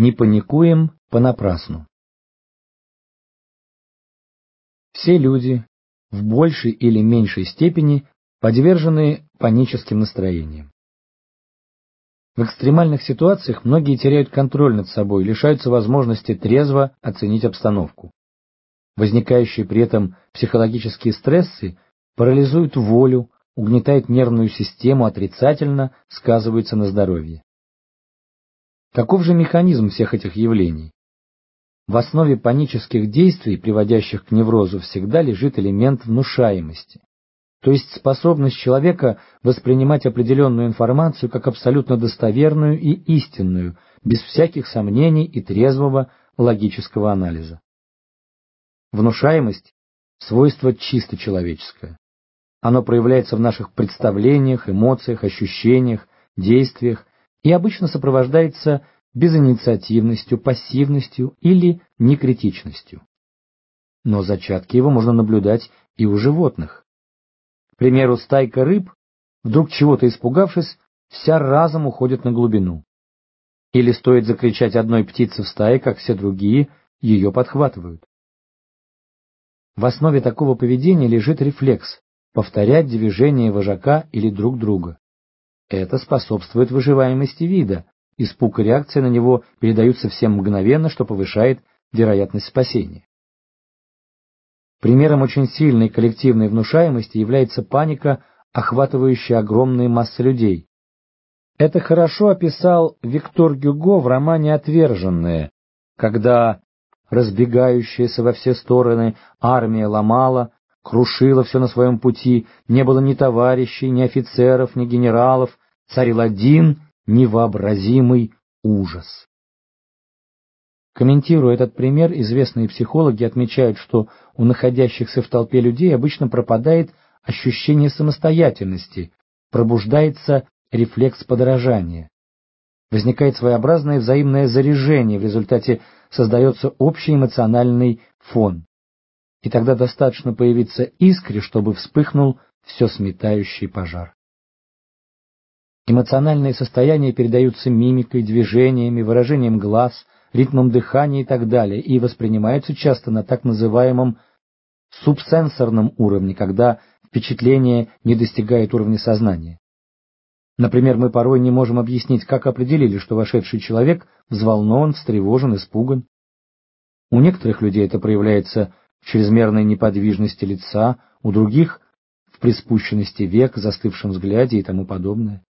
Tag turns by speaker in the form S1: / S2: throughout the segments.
S1: Не паникуем понапрасну. Все люди в большей или меньшей степени подвержены паническим настроениям. В экстремальных ситуациях многие теряют контроль над собой, лишаются возможности трезво оценить обстановку. Возникающие при этом психологические стрессы парализуют волю, угнетают нервную систему, отрицательно сказываются на здоровье. Каков же механизм всех этих явлений? В основе панических действий, приводящих к неврозу, всегда лежит элемент внушаемости, то есть способность человека воспринимать определенную информацию как абсолютно достоверную и истинную, без всяких сомнений и трезвого логического анализа. Внушаемость – свойство чисто человеческое. Оно проявляется в наших представлениях, эмоциях, ощущениях, действиях и обычно сопровождается безинициативностью, пассивностью или некритичностью. Но зачатки его можно наблюдать и у животных. К примеру, стайка рыб, вдруг чего-то испугавшись, вся разом уходит на глубину. Или стоит закричать одной птице в стае, как все другие, ее подхватывают. В основе такого поведения лежит рефлекс повторять движения вожака или друг друга. Это способствует выживаемости вида, испуг и реакция на него передаются всем мгновенно, что повышает вероятность спасения. Примером очень сильной коллективной внушаемости является паника, охватывающая огромные массы людей. Это хорошо описал Виктор Гюго в романе «Отверженные», когда разбегающаяся во все стороны армия ломала, крушила все на своем пути, не было ни товарищей, ни офицеров, ни генералов, царил один невообразимый ужас. Комментируя этот пример, известные психологи отмечают, что у находящихся в толпе людей обычно пропадает ощущение самостоятельности, пробуждается рефлекс подражания. Возникает своеобразное взаимное заряжение, в результате создается общий эмоциональный фон. И тогда достаточно появиться искре, чтобы вспыхнул все сметающий пожар. Эмоциональные состояния передаются мимикой, движениями, выражением глаз, ритмом дыхания и так далее, и воспринимаются часто на так называемом субсенсорном уровне, когда впечатление не достигает уровня сознания. Например, мы порой не можем объяснить, как определили, что вошедший человек взволнован, встревожен, испуган. У некоторых людей это проявляется чрезмерной неподвижности лица, у других – в приспущенности век, застывшем взгляде и тому подобное.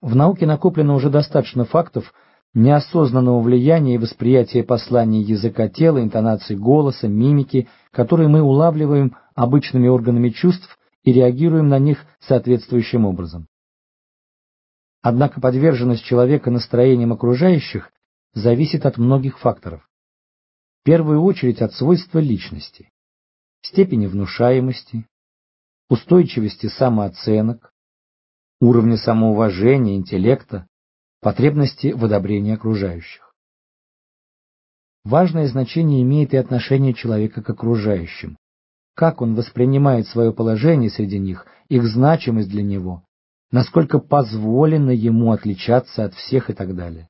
S1: В науке накоплено уже достаточно фактов неосознанного влияния и восприятия посланий языка тела, интонации голоса, мимики, которые мы улавливаем обычными органами чувств и реагируем на них соответствующим образом. Однако подверженность человека настроениям окружающих зависит от многих факторов. Первую очередь от свойства личности, степени внушаемости, устойчивости самооценок, уровня самоуважения, интеллекта, потребности в одобрении окружающих. Важное значение имеет и отношение человека к окружающим. Как он воспринимает свое положение среди них, их значимость для него, насколько позволено ему отличаться от всех и так далее.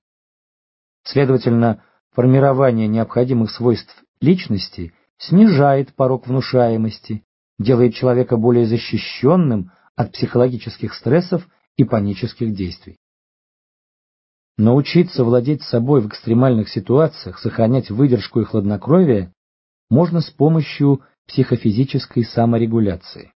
S1: Следовательно, формирование необходимых свойств личности снижает порог внушаемости, делает человека более защищенным от психологических стрессов и панических действий. Научиться владеть собой в экстремальных ситуациях, сохранять выдержку и хладнокровие можно с помощью психофизической саморегуляции.